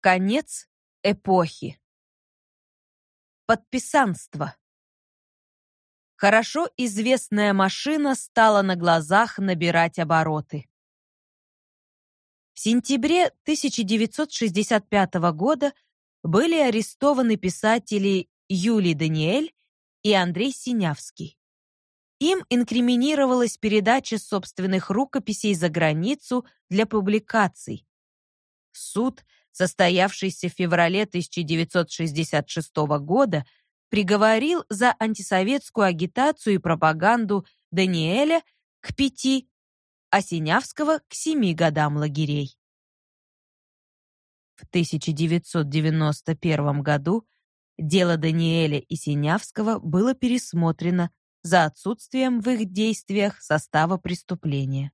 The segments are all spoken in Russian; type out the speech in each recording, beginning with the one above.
Конец эпохи. Подписанство. Хорошо известная машина стала на глазах набирать обороты. В сентябре 1965 года были арестованы писатели Юлий Даниэль и Андрей Синявский. Им инкриминировалась передача собственных рукописей за границу для публикаций. Суд, состоявшийся в феврале 1966 года, приговорил за антисоветскую агитацию и пропаганду Даниэля к пяти, а Синявского к семи годам лагерей. В 1991 году дело Даниэля и Синявского было пересмотрено за отсутствием в их действиях состава преступления.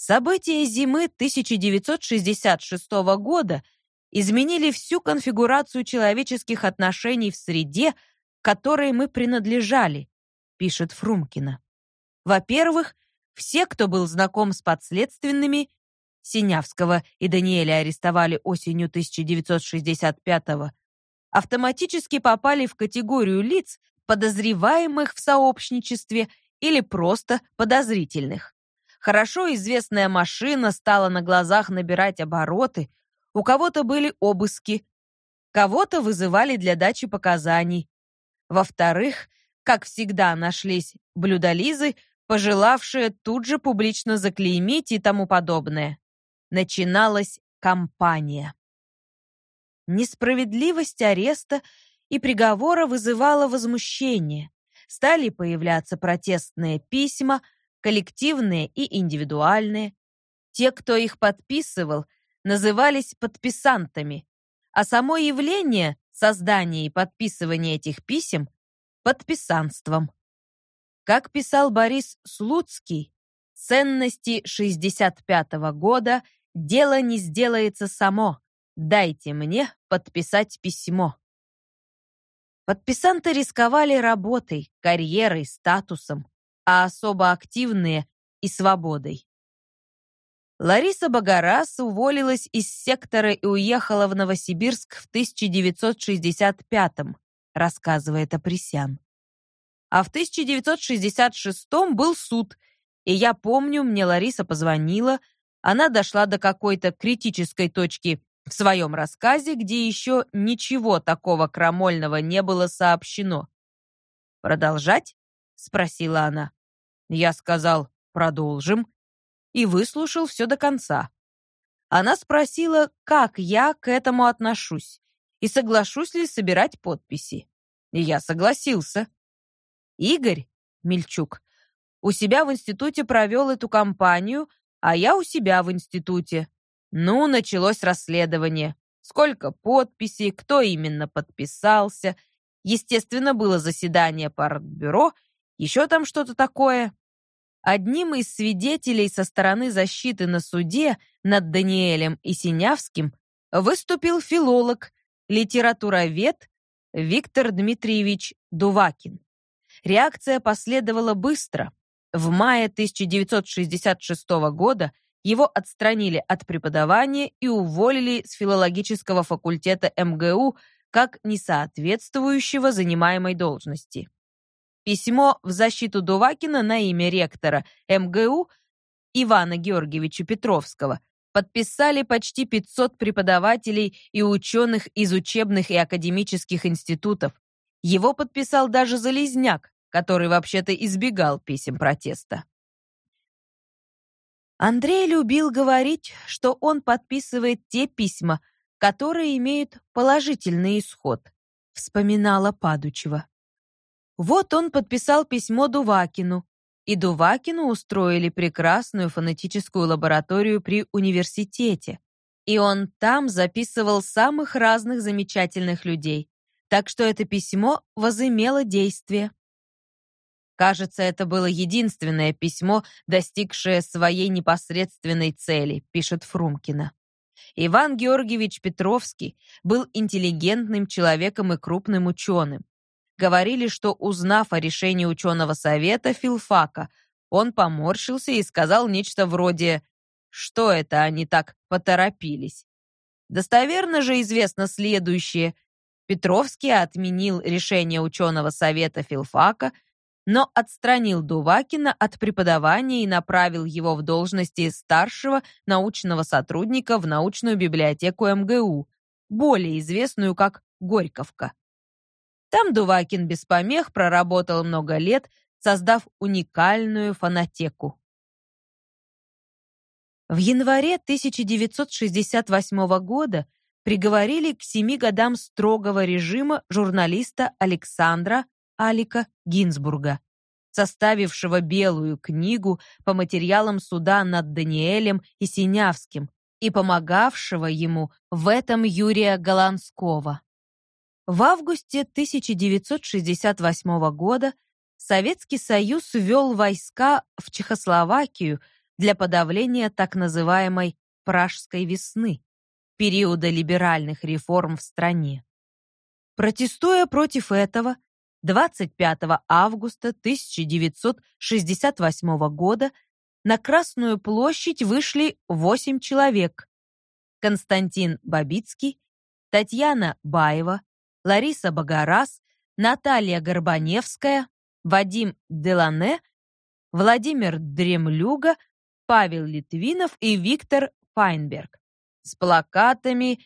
События зимы 1966 года изменили всю конфигурацию человеческих отношений в среде, которой мы принадлежали, пишет Фрумкина. Во-первых, все, кто был знаком с подследственными, Синявского и Даниэля арестовали осенью 1965 автоматически попали в категорию лиц, подозреваемых в сообщничестве или просто подозрительных. Хорошо известная машина стала на глазах набирать обороты, у кого-то были обыски, кого-то вызывали для дачи показаний. Во-вторых, как всегда нашлись блюдолизы, пожелавшие тут же публично заклеймить и тому подобное. Начиналась кампания. Несправедливость ареста и приговора вызывала возмущение. Стали появляться протестные письма, коллективные и индивидуальные. Те, кто их подписывал, назывались подписантами, а само явление создания и подписывания этих писем — подписанством. Как писал Борис Слуцкий, ценности 65 -го года дело не сделается само. Дайте мне подписать письмо. Подписанты рисковали работой, карьерой, статусом, а особо активные и свободой. Лариса Багарас уволилась из сектора и уехала в Новосибирск в 1965-м, рассказывает Апресян. А в 1966-м был суд, и я помню, мне Лариса позвонила, она дошла до какой-то критической точки в своем рассказе, где еще ничего такого крамольного не было сообщено. «Продолжать?» — спросила она. Я сказал «продолжим» и выслушал все до конца. Она спросила, как я к этому отношусь и соглашусь ли собирать подписи. И я согласился. Игорь Мельчук у себя в институте провел эту кампанию, а я у себя в институте. Ну, началось расследование. Сколько подписей, кто именно подписался. Естественно, было заседание партбюро, еще там что-то такое. Одним из свидетелей со стороны защиты на суде над Даниэлем и Синявским выступил филолог, литературовед Виктор Дмитриевич Дувакин. Реакция последовала быстро. В мае 1966 года его отстранили от преподавания и уволили с филологического факультета МГУ как несоответствующего занимаемой должности. Письмо в защиту Дувакина на имя ректора МГУ Ивана Георгиевича Петровского подписали почти 500 преподавателей и ученых из учебных и академических институтов. Его подписал даже Залезняк, который вообще-то избегал писем протеста. Андрей любил говорить, что он подписывает те письма, которые имеют положительный исход, вспоминала Падучева. Вот он подписал письмо Дувакину, и Дувакину устроили прекрасную фонетическую лабораторию при университете. И он там записывал самых разных замечательных людей. Так что это письмо возымело действие. Кажется, это было единственное письмо, достигшее своей непосредственной цели, пишет Фрумкина. Иван Георгиевич Петровский был интеллигентным человеком и крупным ученым говорили, что, узнав о решении ученого совета филфака, он поморщился и сказал нечто вроде «Что это они так поторопились?» Достоверно же известно следующее. Петровский отменил решение ученого совета филфака, но отстранил Дувакина от преподавания и направил его в должности старшего научного сотрудника в научную библиотеку МГУ, более известную как Горьковка. Там Дувакин без помех проработал много лет, создав уникальную фонотеку. В январе 1968 года приговорили к семи годам строгого режима журналиста Александра Алика Гинзбурга, составившего белую книгу по материалам суда над Даниэлем и Синявским и помогавшего ему в этом Юрия Голландского. В августе 1968 года Советский Союз ввел войска в Чехословакию для подавления так называемой «пражской весны» периода либеральных реформ в стране. Протестуя против этого, 25 августа 1968 года на Красную площадь вышли 8 человек. Константин Бабицкий, Татьяна Баева, Лариса Багарас, Наталья Горбаневская, Вадим Делане, Владимир Дремлюга, Павел Литвинов и Виктор Файнберг с плакатами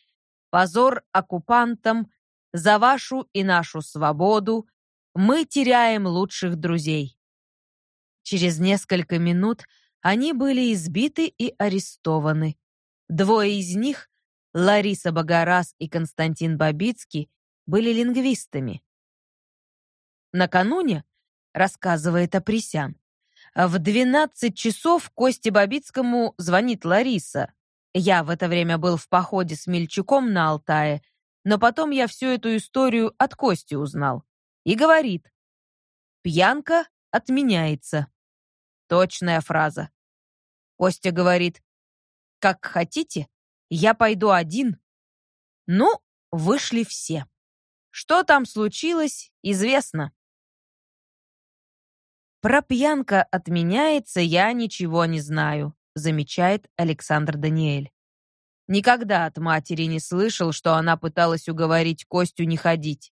«Позор оккупантам», «За вашу и нашу свободу», «Мы теряем лучших друзей». Через несколько минут они были избиты и арестованы. Двое из них, Лариса Багарас и Константин Бабицкий, были лингвистами. Накануне, рассказывает Апресян, в 12 часов Косте Бабицкому звонит Лариса. Я в это время был в походе с Мельчуком на Алтае, но потом я всю эту историю от Кости узнал. И говорит, пьянка отменяется. Точная фраза. Костя говорит, как хотите, я пойду один. Ну, вышли все. Что там случилось, известно. Про пьянка отменяется, я ничего не знаю, замечает Александр Даниэль. Никогда от матери не слышал, что она пыталась уговорить Костю не ходить.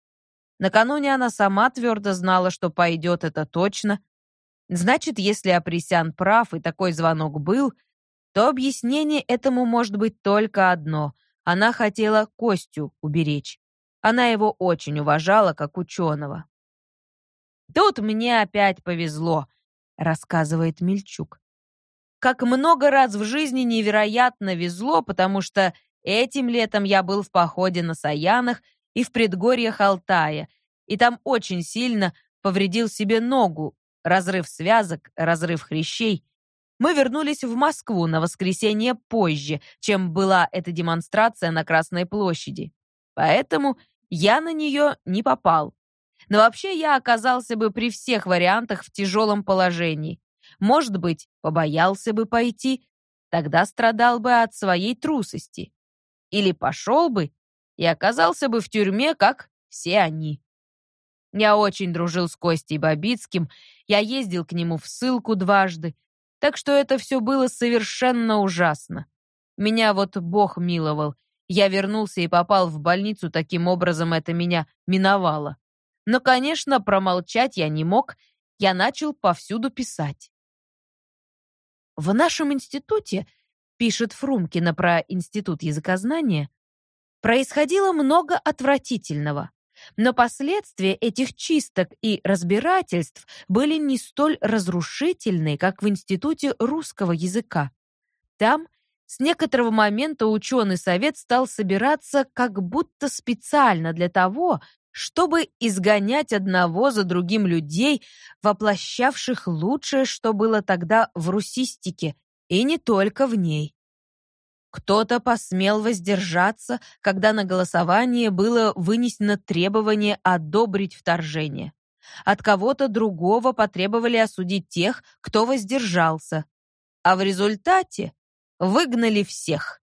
Накануне она сама твердо знала, что пойдет это точно. Значит, если Апресян прав и такой звонок был, то объяснение этому может быть только одно. Она хотела Костю уберечь. Она его очень уважала как ученого. «Тут мне опять повезло», — рассказывает Мельчук. «Как много раз в жизни невероятно везло, потому что этим летом я был в походе на Саянах и в предгорьях Алтая, и там очень сильно повредил себе ногу, разрыв связок, разрыв хрящей. Мы вернулись в Москву на воскресенье позже, чем была эта демонстрация на Красной площади. Поэтому я на нее не попал. Но вообще я оказался бы при всех вариантах в тяжелом положении. Может быть, побоялся бы пойти, тогда страдал бы от своей трусости. Или пошел бы и оказался бы в тюрьме, как все они. Я очень дружил с Костей Бабицким, я ездил к нему в ссылку дважды, так что это все было совершенно ужасно. Меня вот Бог миловал, я вернулся и попал в больницу, таким образом это меня миновало. Но, конечно, промолчать я не мог, я начал повсюду писать. В нашем институте, пишет Фрумкина про Институт языкознания, происходило много отвратительного. Но последствия этих чисток и разбирательств были не столь разрушительны, как в Институте русского языка. Там с некоторого момента ученый совет стал собираться как будто специально для того, чтобы изгонять одного за другим людей, воплощавших лучшее, что было тогда в русистике, и не только в ней. Кто-то посмел воздержаться, когда на голосование было вынесено требование одобрить вторжение. От кого-то другого потребовали осудить тех, кто воздержался. А в результате выгнали всех.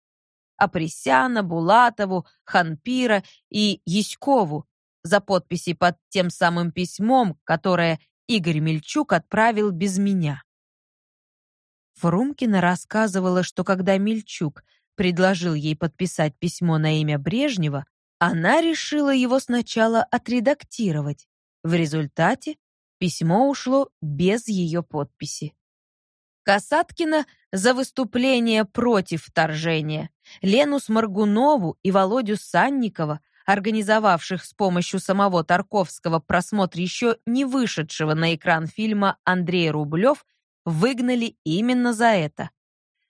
Апресяна, Булатову, Ханпира и Яськову за подписи под тем самым письмом, которое Игорь Мельчук отправил без меня. Фрумкина рассказывала, что когда Мельчук предложил ей подписать письмо на имя Брежнева, она решила его сначала отредактировать. В результате письмо ушло без ее подписи. Касаткина за выступление против вторжения, Лену Сморгунову и Володю Санникова, организовавших с помощью самого Тарковского просмотр еще не вышедшего на экран фильма Андрей Рублев, выгнали именно за это.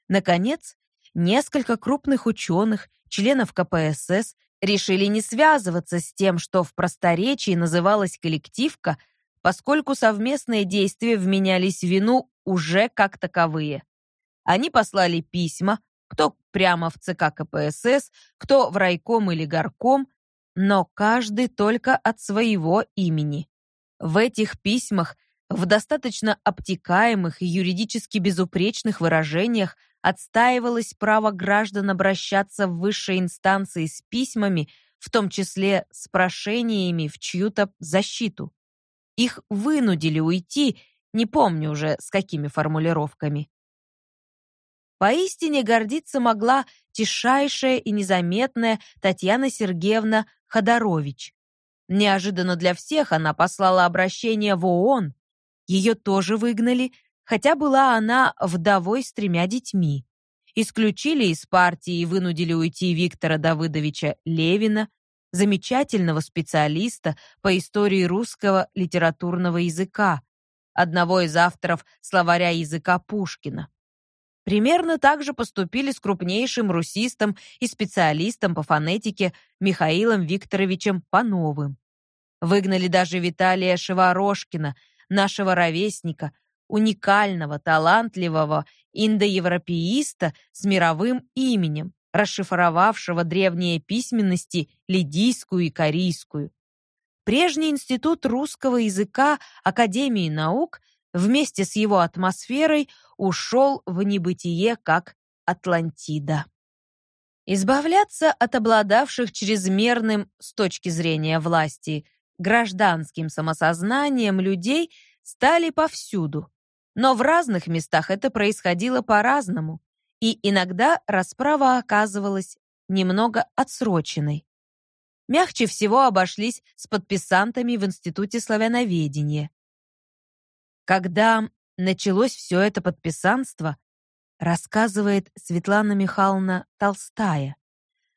Наконец, несколько крупных ученых, членов КПСС, решили не связываться с тем, что в просторечии называлась коллективка, поскольку совместные действия вменялись в вину уже как таковые. Они послали письма, кто прямо в ЦК КПСС, кто в райком или горком, но каждый только от своего имени. В этих письмах в достаточно обтекаемых и юридически безупречных выражениях отстаивалось право граждан обращаться в высшие инстанции с письмами, в том числе с прошениями в чью-то защиту. Их вынудили уйти, не помню уже с какими формулировками. Поистине гордиться могла тишайшая и незаметная Татьяна Сергеевна Ходорович. Неожиданно для всех она послала обращение в ООН. Ее тоже выгнали, хотя была она вдовой с тремя детьми. Исключили из партии и вынудили уйти Виктора Давыдовича Левина, замечательного специалиста по истории русского литературного языка, одного из авторов словаря языка Пушкина. Примерно так же поступили с крупнейшим русистом и специалистом по фонетике Михаилом Викторовичем Пановым. Выгнали даже Виталия Шеворошкина, нашего ровесника, уникального, талантливого индоевропеиста с мировым именем, расшифровавшего древние письменности лидийскую и корейскую. Прежний институт русского языка Академии наук вместе с его атмосферой ушел в небытие как Атлантида. Избавляться от обладавших чрезмерным с точки зрения власти гражданским самосознанием людей стали повсюду. Но в разных местах это происходило по-разному, и иногда расправа оказывалась немного отсроченной. Мягче всего обошлись с подписантами в Институте славяноведения. Когда началось все это подписанство, рассказывает Светлана Михайловна Толстая,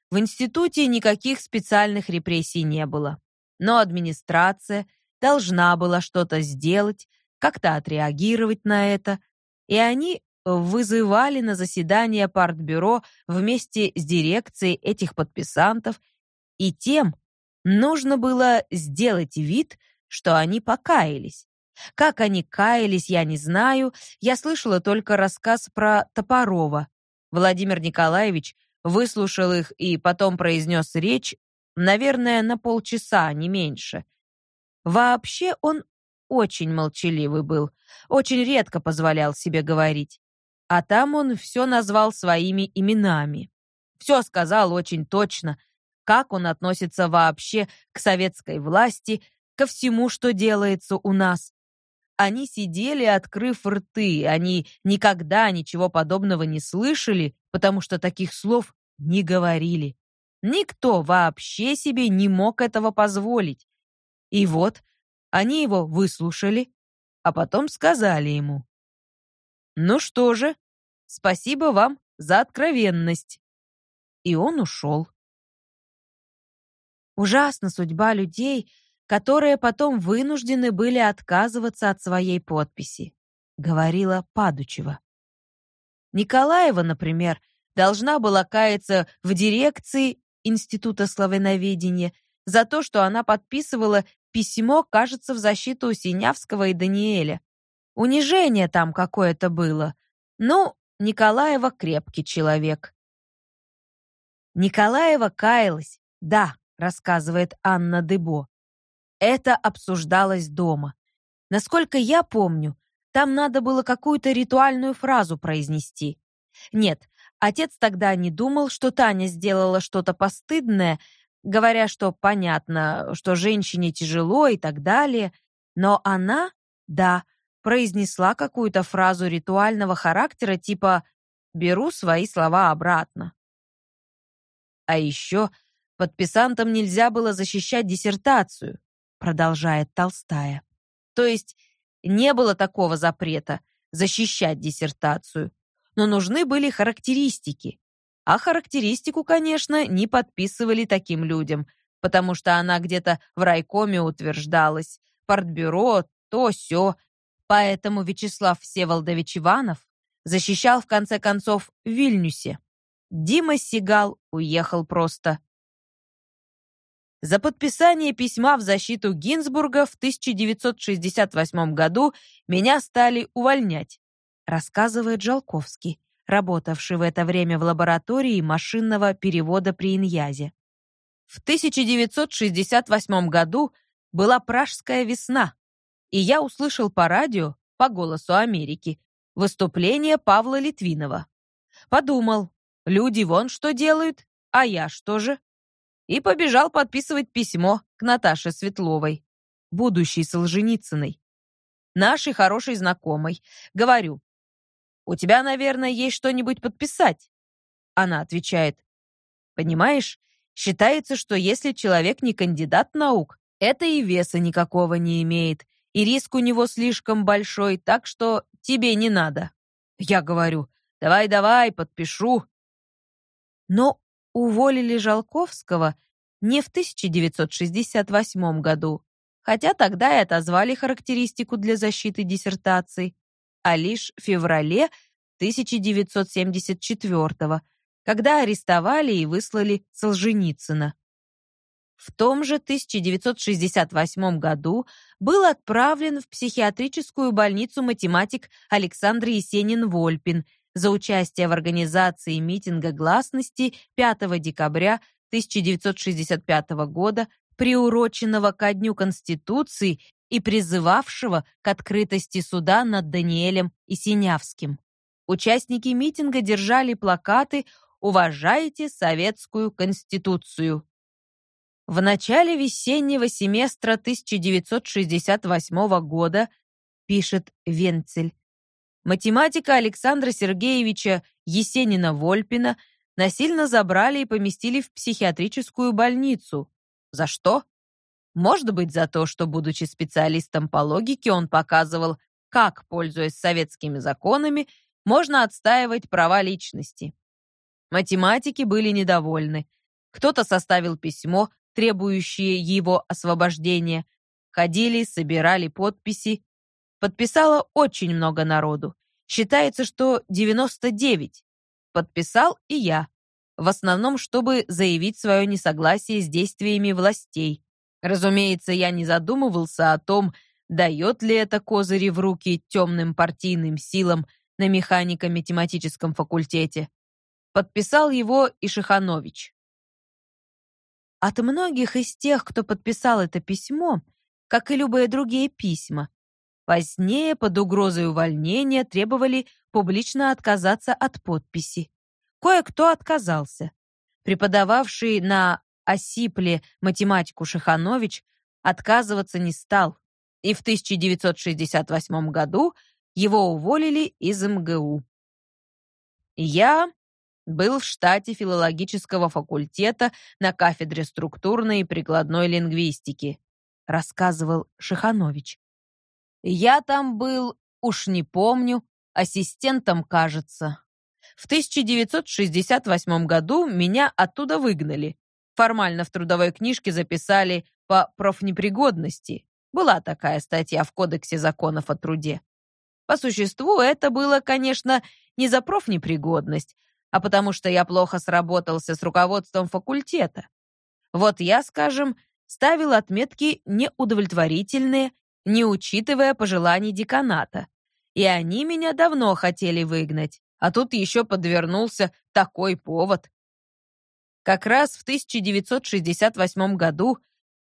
в институте никаких специальных репрессий не было, но администрация должна была что-то сделать, как-то отреагировать на это, и они вызывали на заседание партбюро вместе с дирекцией этих подписантов и тем нужно было сделать вид, что они покаялись. Как они каялись, я не знаю. Я слышала только рассказ про Топорова. Владимир Николаевич выслушал их и потом произнес речь, наверное, на полчаса, не меньше. Вообще он очень молчаливый был, очень редко позволял себе говорить. А там он все назвал своими именами. Все сказал очень точно, как он относится вообще к советской власти, ко всему, что делается у нас. Они сидели, открыв рты, они никогда ничего подобного не слышали, потому что таких слов не говорили. Никто вообще себе не мог этого позволить. И вот они его выслушали, а потом сказали ему. «Ну что же, спасибо вам за откровенность». И он ушел. Ужасна судьба людей, которые потом вынуждены были отказываться от своей подписи, говорила Падучева. Николаева, например, должна была каяться в дирекции Института славяноведения за то, что она подписывала письмо, кажется, в защиту Синявского и Даниэля. Унижение там какое-то было. Ну, Николаева крепкий человек. Николаева каялась, да, рассказывает Анна Дебо. Это обсуждалось дома. Насколько я помню, там надо было какую-то ритуальную фразу произнести. Нет, отец тогда не думал, что Таня сделала что-то постыдное, говоря, что понятно, что женщине тяжело и так далее, но она, да, произнесла какую-то фразу ритуального характера типа «беру свои слова обратно». А еще подписантам нельзя было защищать диссертацию, продолжает Толстая. То есть не было такого запрета защищать диссертацию, но нужны были характеристики. А характеристику, конечно, не подписывали таким людям, потому что она где-то в райкоме утверждалась, портбюро, то сё. Поэтому Вячеслав Всеволодович Иванов защищал в конце концов Вильнюсе. Дима Сигал уехал просто. За подписание письма в защиту Гинзбурга в 1968 году меня стали увольнять, рассказывает Жалковский, работавший в это время в лаборатории машинного перевода при Иньязе. В 1968 году была Пражская весна, и я услышал по радио, по голосу Америки, выступление Павла Литвинова. Подумал, люди вон что делают, а я что же? и побежал подписывать письмо к Наташе Светловой, будущей Солженицыной, нашей хорошей знакомой. Говорю, «У тебя, наверное, есть что-нибудь подписать?» Она отвечает, «Понимаешь, считается, что если человек не кандидат наук, это и веса никакого не имеет, и риск у него слишком большой, так что тебе не надо». Я говорю, «Давай-давай, подпишу». Но уволили Жалковского не в 1968 году, хотя тогда и отозвали характеристику для защиты диссертаций, а лишь в феврале 1974 когда арестовали и выслали Солженицына. В том же 1968 году был отправлен в психиатрическую больницу математик Александр Есенин-Вольпин за участие в организации митинга гласности 5 декабря 1965 года, приуроченного ко Дню Конституции и призывавшего к открытости суда над Даниэлем Исинявским. Участники митинга держали плакаты «Уважайте советскую Конституцию». В начале весеннего семестра 1968 года, пишет Венцель, математика Александра Сергеевича Есенина-Вольпина насильно забрали и поместили в психиатрическую больницу. За что? Может быть, за то, что, будучи специалистом по логике, он показывал, как, пользуясь советскими законами, можно отстаивать права личности. Математики были недовольны. Кто-то составил письмо, требующее его освобождения. Ходили, собирали подписи, Подписало очень много народу. Считается, что 99. Подписал и я. В основном, чтобы заявить свое несогласие с действиями властей. Разумеется, я не задумывался о том, дает ли это козыри в руки темным партийным силам на механико-математическом факультете. Подписал его и Шиханович. От многих из тех, кто подписал это письмо, как и любые другие письма, Позднее под угрозой увольнения требовали публично отказаться от подписи. Кое-кто отказался. Преподававший на Осипле математику Шиханович отказываться не стал, и в 1968 году его уволили из МГУ. Я был в штате филологического факультета на кафедре структурной и прикладной лингвистики, рассказывал Шиханович. Я там был, уж не помню, ассистентом, кажется. В 1968 году меня оттуда выгнали. Формально в трудовой книжке записали по профнепригодности. Была такая статья в Кодексе законов о труде. По существу это было, конечно, не за профнепригодность, а потому что я плохо сработался с руководством факультета. Вот я, скажем, ставил отметки неудовлетворительные не учитывая пожеланий деканата. И они меня давно хотели выгнать, а тут еще подвернулся такой повод. Как раз в 1968 году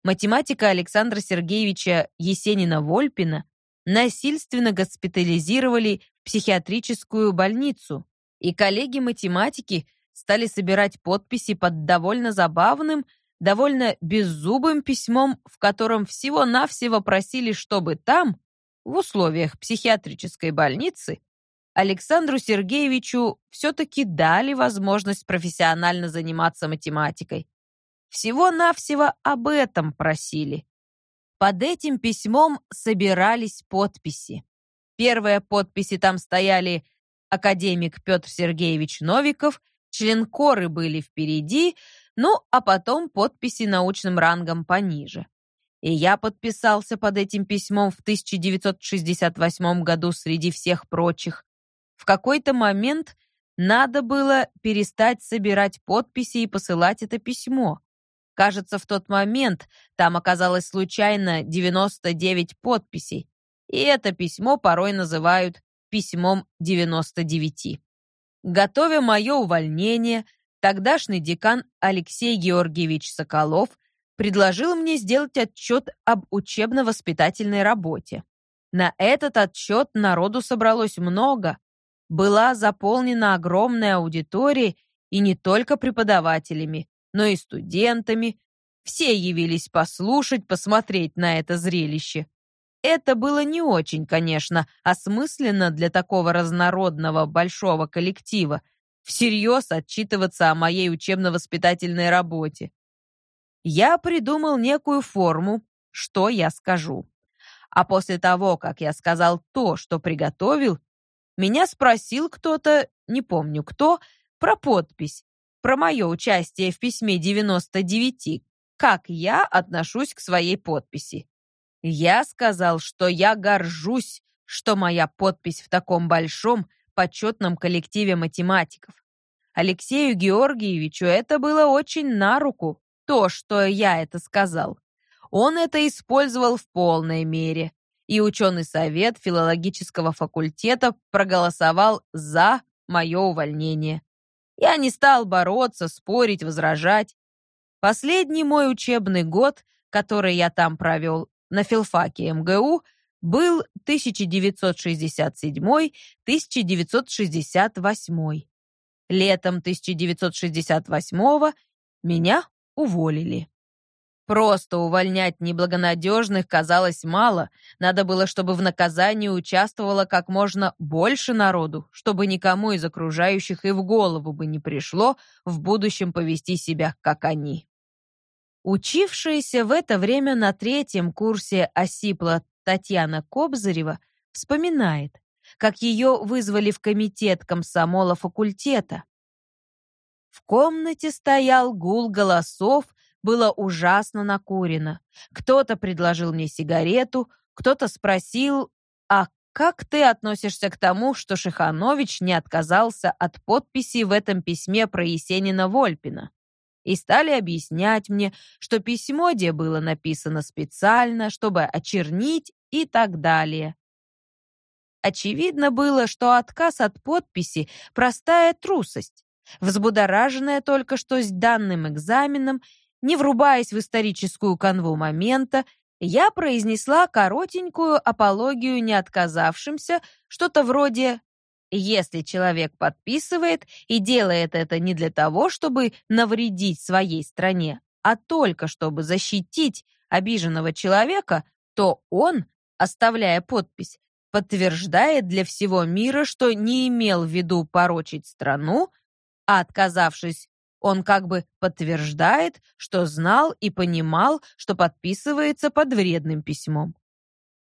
математика Александра Сергеевича Есенина-Вольпина насильственно госпитализировали в психиатрическую больницу, и коллеги-математики стали собирать подписи под довольно забавным довольно беззубым письмом, в котором всего-навсего просили, чтобы там, в условиях психиатрической больницы, Александру Сергеевичу все-таки дали возможность профессионально заниматься математикой. Всего-навсего об этом просили. Под этим письмом собирались подписи. Первые подписи там стояли академик Петр Сергеевич Новиков, член коры были впереди, ну, а потом подписи научным рангом пониже. И я подписался под этим письмом в 1968 году среди всех прочих. В какой-то момент надо было перестать собирать подписи и посылать это письмо. Кажется, в тот момент там оказалось случайно 99 подписей, и это письмо порой называют «письмом 99». Готовя мое увольнение, тогдашний декан Алексей Георгиевич Соколов предложил мне сделать отчет об учебно-воспитательной работе. На этот отчет народу собралось много. Была заполнена огромная аудитория, и не только преподавателями, но и студентами. Все явились послушать, посмотреть на это зрелище. Это было не очень, конечно, осмысленно для такого разнородного большого коллектива всерьез отчитываться о моей учебно-воспитательной работе. Я придумал некую форму, что я скажу. А после того, как я сказал то, что приготовил, меня спросил кто-то, не помню кто, про подпись, про мое участие в письме 99, как я отношусь к своей подписи. Я сказал, что я горжусь, что моя подпись в таком большом, почетном коллективе математиков. Алексею Георгиевичу это было очень на руку, то, что я это сказал. Он это использовал в полной мере, и ученый совет филологического факультета проголосовал за мое увольнение. Я не стал бороться, спорить, возражать. Последний мой учебный год, который я там провел на филфаке МГУ, был 1967-1968. Летом 1968 меня уволили. Просто увольнять неблагонадежных казалось мало. Надо было, чтобы в наказании участвовало как можно больше народу, чтобы никому из окружающих и в голову бы не пришло в будущем повести себя, как они. Учившаяся в это время на третьем курсе Осипла Татьяна Кобзарева вспоминает, как ее вызвали в комитет комсомола факультета. В комнате стоял гул голосов, было ужасно накурено. Кто-то предложил мне сигарету, кто-то спросил, а как ты относишься к тому, что Шиханович не отказался от подписи в этом письме про Есенина-Вольпина? И стали объяснять мне, что письмо где было написано специально, чтобы очернить и так далее. Очевидно было, что отказ от подписи — простая трусость, взбудораженная только что с данным экзаменом не врубаясь в историческую канву момента, я произнесла коротенькую апологию не отказавшимся, что-то вроде «Если человек подписывает и делает это не для того, чтобы навредить своей стране, а только чтобы защитить обиженного человека, то он, оставляя подпись, подтверждает для всего мира, что не имел в виду порочить страну, а отказавшись он как бы подтверждает, что знал и понимал, что подписывается под вредным письмом.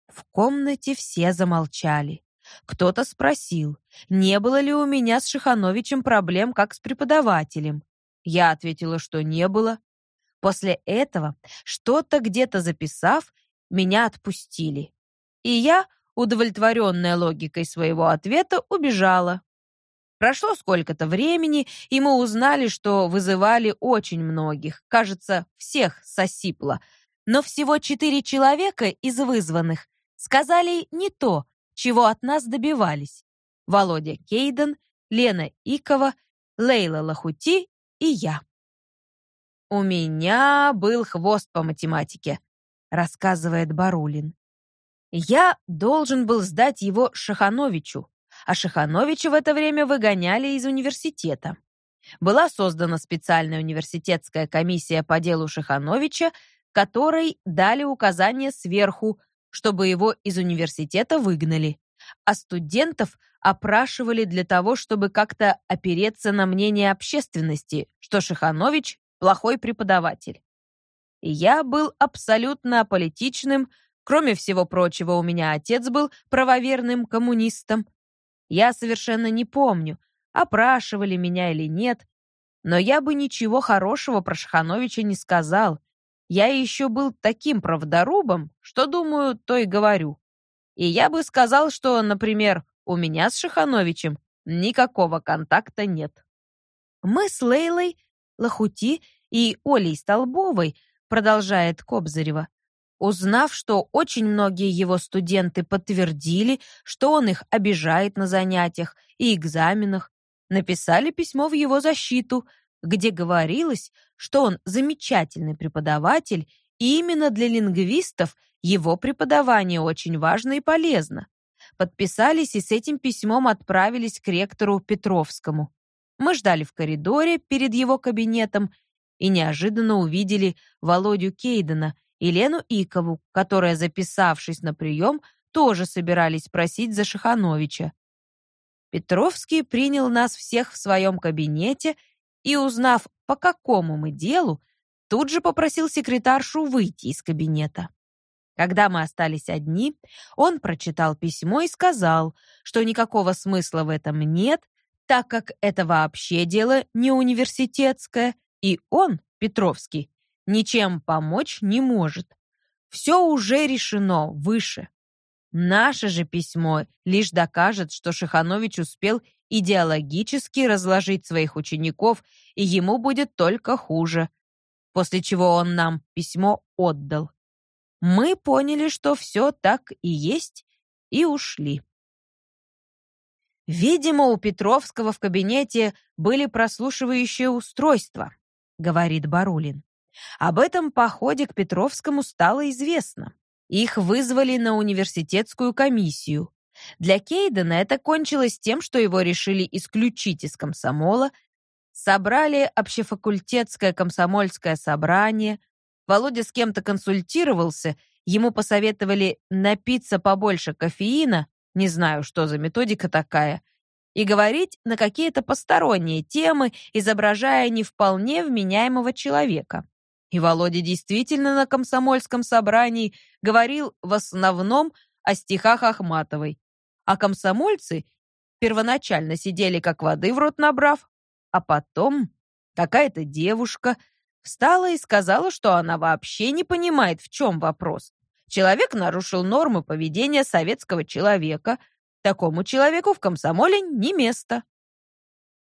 В комнате все замолчали. Кто-то спросил, не было ли у меня с Шихановичем проблем как с преподавателем. Я ответила, что не было. После этого, что-то где-то записав, меня отпустили. И я, удовлетворенная логикой своего ответа, убежала. Прошло сколько-то времени, и мы узнали, что вызывали очень многих, кажется, всех сосипло. Но всего четыре человека из вызванных сказали не то, чего от нас добивались. Володя Кейден, Лена Икова, Лейла Лахути и я. «У меня был хвост по математике», — рассказывает Барулин. «Я должен был сдать его Шахановичу, а Шихановича в это время выгоняли из университета. Была создана специальная университетская комиссия по делу Шихановича, которой дали указание сверху, чтобы его из университета выгнали. а студентов опрашивали для того, чтобы как-то опереться на мнение общественности, что Шиханович – плохой преподаватель. Я был абсолютно аполитичным, кроме всего прочего, у меня отец был правоверным коммунистом. Я совершенно не помню, опрашивали меня или нет, но я бы ничего хорошего про Шихановича не сказал. Я еще был таким правдорубом, что, думаю, то и говорю. И я бы сказал, что, например, у меня с Шихановичем никакого контакта нет. Мы с Лейлой, Лохути и Олей Столбовой, продолжает Кобзарева, узнав, что очень многие его студенты подтвердили, что он их обижает на занятиях и экзаменах, написали письмо в его защиту, где говорилось, что он замечательный преподаватель, и именно для лингвистов его преподавание очень важно и полезно. Подписались и с этим письмом отправились к ректору Петровскому. Мы ждали в коридоре перед его кабинетом и неожиданно увидели Володю Кейдена и Лену Икову, которая, записавшись на прием, тоже собирались просить за Шихановича. Петровский принял нас всех в своем кабинете и, узнав, по какому мы делу, тут же попросил секретаршу выйти из кабинета. Когда мы остались одни, он прочитал письмо и сказал, что никакого смысла в этом нет, так как это вообще дело не университетское, и он, Петровский, ничем помочь не может. Все уже решено выше. Наше же письмо лишь докажет, что Шиханович успел идеологически разложить своих учеников, и ему будет только хуже. После чего он нам письмо отдал. Мы поняли, что все так и есть, и ушли. Видимо, у Петровского в кабинете были прослушивающие устройства, говорит Барулин. Об этом походе к Петровскому стало известно. Их вызвали на университетскую комиссию. Для Кейдена это кончилось тем, что его решили исключить из комсомола, собрали общефакультетское комсомольское собрание, Володя с кем-то консультировался, ему посоветовали напиться побольше кофеина, не знаю, что за методика такая, и говорить на какие-то посторонние темы, изображая не вполне вменяемого человека. И Володя действительно на комсомольском собрании говорил в основном о стихах Ахматовой. А комсомольцы первоначально сидели как воды в рот набрав, а потом какая-то девушка встала и сказала, что она вообще не понимает, в чем вопрос. Человек нарушил нормы поведения советского человека. Такому человеку в комсомоле не место.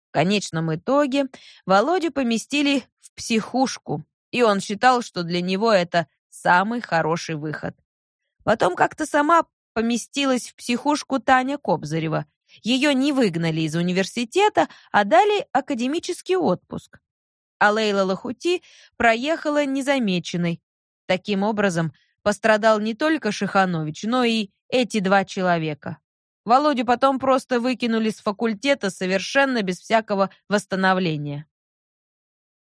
В конечном итоге Володю поместили в психушку, и он считал, что для него это самый хороший выход. Потом как-то сама поместилась в психушку Таня Кобзарева. Ее не выгнали из университета, а дали академический отпуск. А Лейла Лахути проехала незамеченной. Таким образом, пострадал не только Шиханович, но и эти два человека. Володю потом просто выкинули с факультета совершенно без всякого восстановления.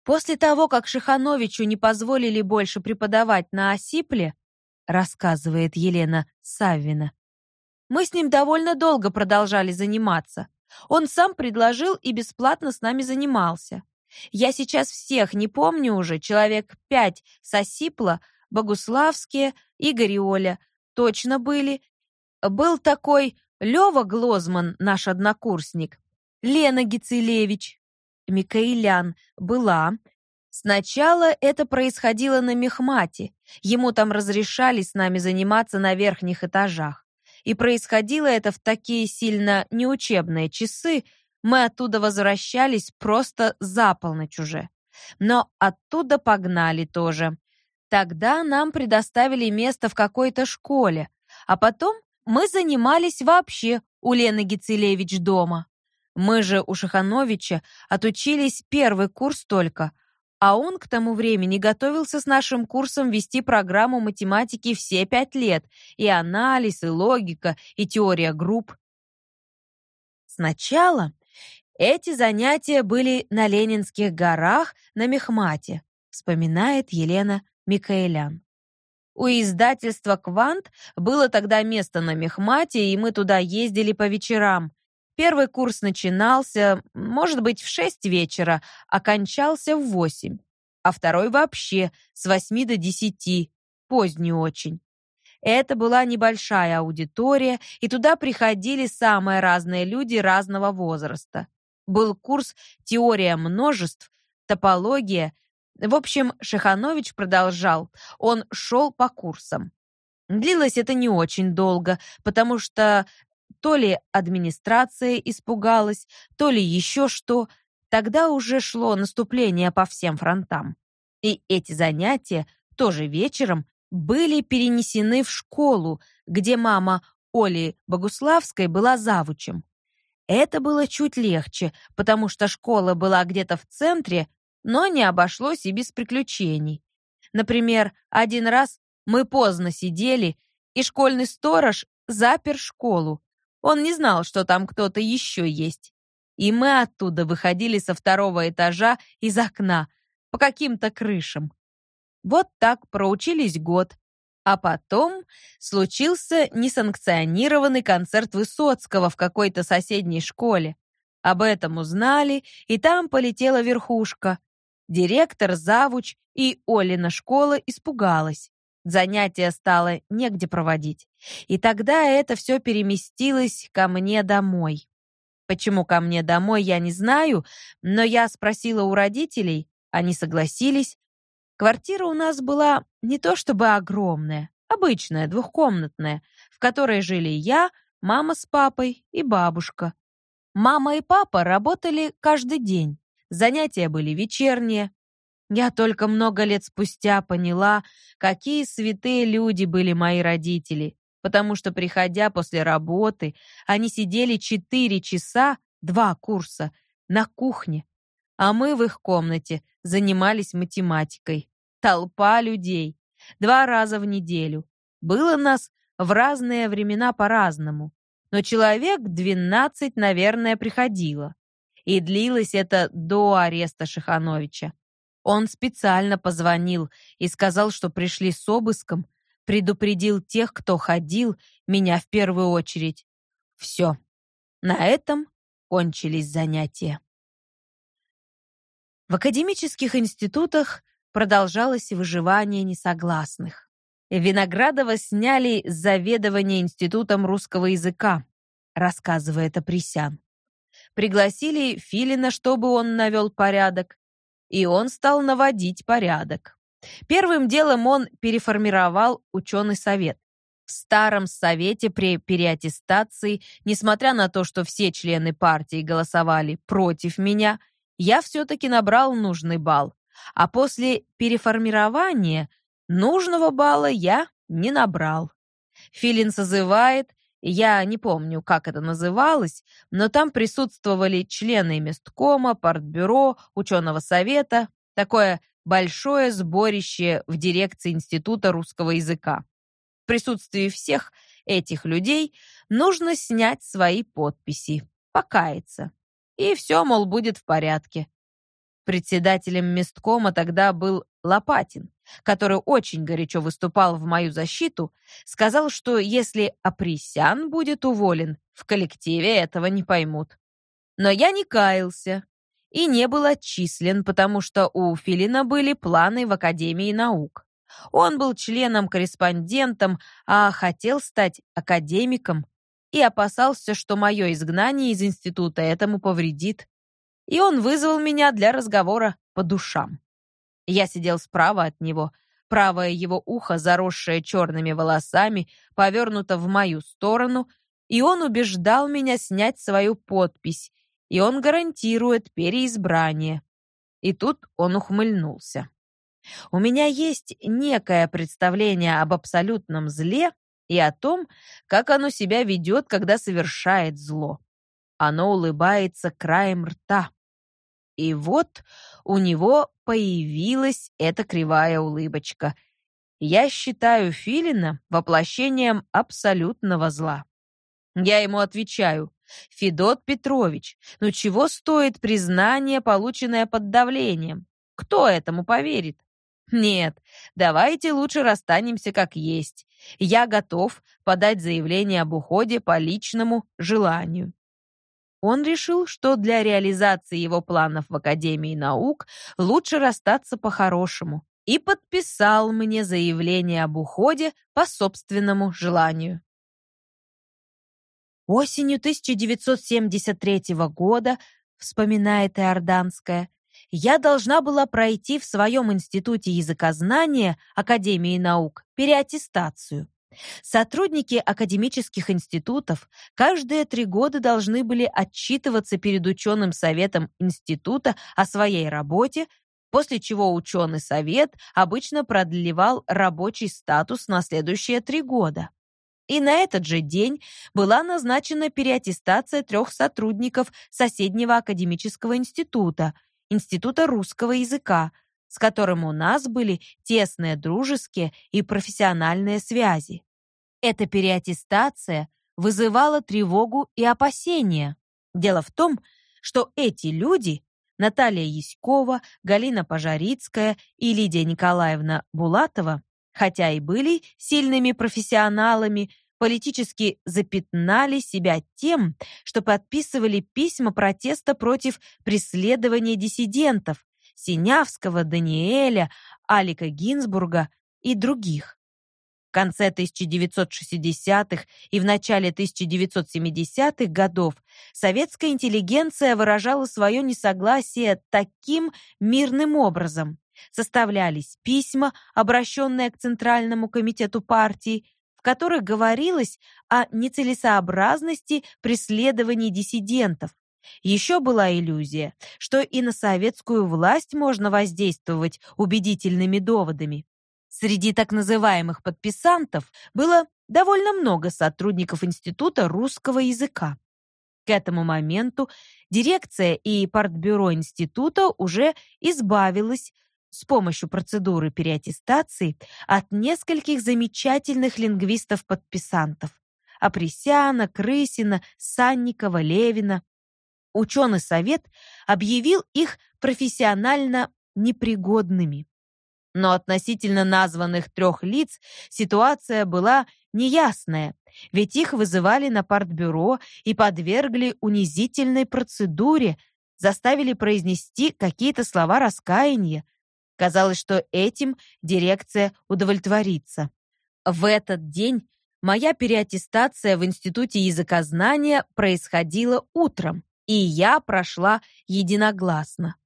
После того, как Шихановичу не позволили больше преподавать на Осипле, рассказывает Елена Саввина, мы с ним довольно долго продолжали заниматься. Он сам предложил и бесплатно с нами занимался. Я сейчас всех не помню уже, человек пять с Осипла, Богуславские, и Оля точно были. Был такой Лёва Глозман, наш однокурсник, Лена Гицелевич, Микаэлян была. Сначала это происходило на Мехмате. Ему там разрешали с нами заниматься на верхних этажах. И происходило это в такие сильно неучебные часы, мы оттуда возвращались просто за полночь уже. Но оттуда погнали тоже. Тогда нам предоставили место в какой-то школе, а потом мы занимались вообще у Лены Гицелевич дома. Мы же у Шахановича отучились первый курс только, а он к тому времени готовился с нашим курсом вести программу математики все пять лет, и анализ, и логика, и теория групп. Сначала эти занятия были на Ленинских горах на Мехмате, вспоминает Елена Микаэлян. У издательства «Квант» было тогда место на мехмате, и мы туда ездили по вечерам. Первый курс начинался, может быть, в шесть вечера, окончался в восемь, а второй вообще с восьми до десяти, поздний очень. Это была небольшая аудитория, и туда приходили самые разные люди разного возраста. Был курс «Теория множеств», «Топология», в общем, Шиханович продолжал. Он шел по курсам. Длилось это не очень долго, потому что то ли администрация испугалась, то ли еще что. Тогда уже шло наступление по всем фронтам. И эти занятия тоже вечером были перенесены в школу, где мама Оли Богуславской была завучем. Это было чуть легче, потому что школа была где-то в центре, но не обошлось и без приключений. Например, один раз мы поздно сидели, и школьный сторож запер школу. Он не знал, что там кто-то еще есть. И мы оттуда выходили со второго этажа из окна по каким-то крышам. Вот так проучились год. А потом случился несанкционированный концерт Высоцкого в какой-то соседней школе. Об этом узнали, и там полетела верхушка. Директор, завуч и Олина школа испугалась. Занятия стало негде проводить. И тогда это все переместилось ко мне домой. Почему ко мне домой, я не знаю, но я спросила у родителей, они согласились. Квартира у нас была не то чтобы огромная, обычная, двухкомнатная, в которой жили я, мама с папой и бабушка. Мама и папа работали каждый день. Занятия были вечерние. Я только много лет спустя поняла, какие святые люди были мои родители, потому что, приходя после работы, они сидели четыре часа, два курса, на кухне, а мы в их комнате занимались математикой. Толпа людей. Два раза в неделю. Было нас в разные времена по-разному, но человек двенадцать, наверное, приходило. И длилось это до ареста Шихановича. Он специально позвонил и сказал, что пришли с обыском, предупредил тех, кто ходил, меня в первую очередь. Все. На этом кончились занятия. В академических институтах продолжалось выживание несогласных. Виноградова сняли с заведования Институтом русского языка, рассказывает Апресян. Пригласили Филина, чтобы он навел порядок, и он стал наводить порядок. Первым делом он переформировал ученый совет. В старом совете при переаттестации, несмотря на то, что все члены партии голосовали против меня, я все-таки набрал нужный балл. А после переформирования нужного балла я не набрал. Филин созывает, я не помню, как это называлось, но там присутствовали члены месткома, партбюро, ученого совета, такое большое сборище в дирекции Института русского языка. В присутствии всех этих людей нужно снять свои подписи, покаяться. И все, мол, будет в порядке. Председателем месткома тогда был Лопатин, который очень горячо выступал в мою защиту, сказал, что если Апресян будет уволен, в коллективе этого не поймут. Но я не каялся и не был отчислен, потому что у Филина были планы в Академии наук. Он был членом-корреспондентом, а хотел стать академиком и опасался, что мое изгнание из института этому повредит и он вызвал меня для разговора по душам. Я сидел справа от него, правое его ухо, заросшее черными волосами, повернуто в мою сторону, и он убеждал меня снять свою подпись, и он гарантирует переизбрание. И тут он ухмыльнулся. У меня есть некое представление об абсолютном зле и о том, как оно себя ведет, когда совершает зло. Оно улыбается краем рта. И вот у него появилась эта кривая улыбочка. Я считаю Филина воплощением абсолютного зла. Я ему отвечаю, Федот Петрович, ну чего стоит признание, полученное под давлением? Кто этому поверит? Нет, давайте лучше расстанемся как есть. Я готов подать заявление об уходе по личному желанию. Он решил, что для реализации его планов в Академии наук лучше расстаться по-хорошему, и подписал мне заявление об уходе по собственному желанию. Осенью 1973 года, вспоминает Иорданская, я должна была пройти в своем институте языкознания Академии наук переаттестацию. Сотрудники академических институтов каждые три года должны были отчитываться перед ученым советом института о своей работе, после чего ученый совет обычно продлевал рабочий статус на следующие три года. И на этот же день была назначена переаттестация трех сотрудников соседнего академического института, Института русского языка, с которым у нас были тесные дружеские и профессиональные связи. Эта переаттестация вызывала тревогу и опасения. Дело в том, что эти люди, Наталья Яськова, Галина Пожарицкая и Лидия Николаевна Булатова, хотя и были сильными профессионалами, политически запятнали себя тем, что подписывали письма протеста против преследования диссидентов Синявского, Даниэля, Алика Гинзбурга и других. В конце 1960-х и в начале 1970-х годов советская интеллигенция выражала свое несогласие таким мирным образом. Составлялись письма, обращенные к Центральному комитету партии, которых говорилось о нецелесообразности преследований диссидентов. Еще была иллюзия, что и на советскую власть можно воздействовать убедительными доводами. Среди так называемых подписантов было довольно много сотрудников Института русского языка. К этому моменту дирекция и партбюро института уже избавилась с помощью процедуры переаттестации от нескольких замечательных лингвистов-подписантов – Апресяна, Крысина, Санникова, Левина. Ученый совет объявил их профессионально непригодными. Но относительно названных трех лиц ситуация была неясная, ведь их вызывали на партбюро и подвергли унизительной процедуре, заставили произнести какие-то слова раскаяния, Казалось, что этим дирекция удовлетворится. В этот день моя переаттестация в Институте языкознания происходила утром, и я прошла единогласно.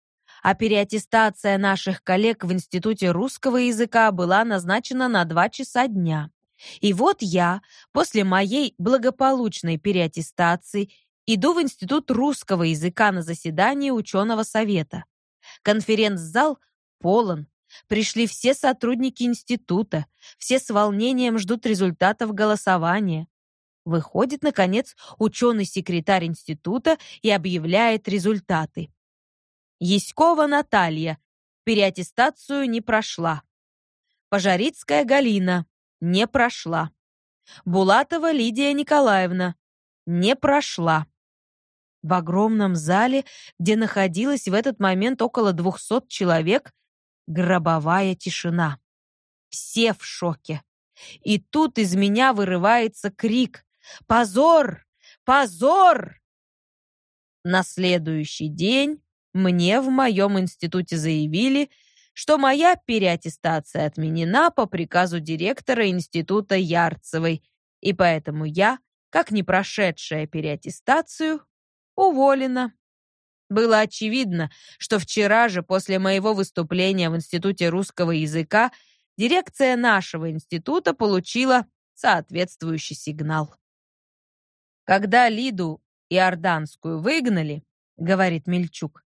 А переаттестация наших коллег в Институте русского языка была назначена на два часа дня. И вот я, после моей благополучной переаттестации, иду в Институт русского языка на заседание ученого совета. Конференц-зал полон. Пришли все сотрудники института, все с волнением ждут результатов голосования. Выходит, наконец, ученый-секретарь института и объявляет результаты. Яськова Наталья. Переаттестацию не прошла. Пожарицкая Галина. Не прошла. Булатова Лидия Николаевна. Не прошла. В огромном зале, где находилось в этот момент около 200 человек, Гробовая тишина. Все в шоке. И тут из меня вырывается крик «Позор! Позор!» На следующий день мне в моем институте заявили, что моя переаттестация отменена по приказу директора института Ярцевой, и поэтому я, как не прошедшая переаттестацию, уволена. Было очевидно, что вчера же, после моего выступления в Институте русского языка, дирекция нашего института получила соответствующий сигнал. Когда Лиду Иорданскую выгнали, говорит Мельчук,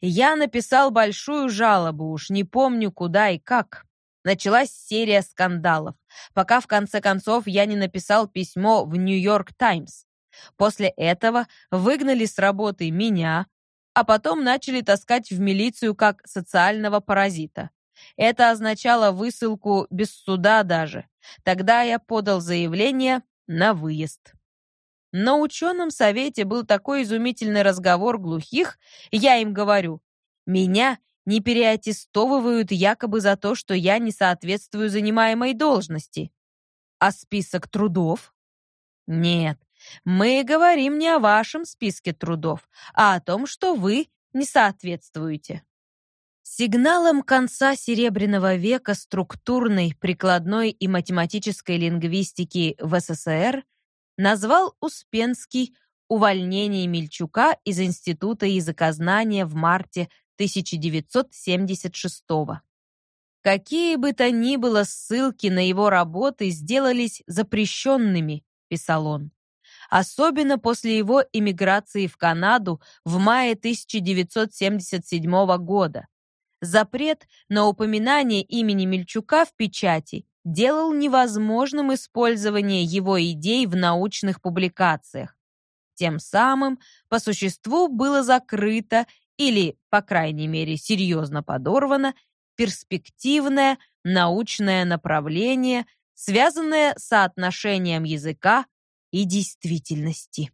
я написал большую жалобу, уж не помню куда и как. Началась серия скандалов, пока в конце концов я не написал письмо в Нью-Йорк Таймс. После этого выгнали с работы меня, а потом начали таскать в милицию как социального паразита. Это означало высылку без суда даже. Тогда я подал заявление на выезд. На ученом совете был такой изумительный разговор глухих, я им говорю, меня не переаттестовывают якобы за то, что я не соответствую занимаемой должности. А список трудов? Нет, мы говорим не о вашем списке трудов, а о том, что вы не соответствуете. Сигналом конца Серебряного века структурной, прикладной и математической лингвистики в СССР назвал Успенский увольнение Мельчука из Института языкознания в марте 1976 -го. Какие бы то ни было ссылки на его работы сделались запрещенными, писал он. Особенно после его эмиграции в Канаду в мае 1977 года. Запрет на упоминание имени Мельчука в печати делал невозможным использование его идей в научных публикациях. Тем самым, по существу, было закрыто или, по крайней мере, серьезно подорвано перспективное научное направление, связанное с соотношением языка и действительности.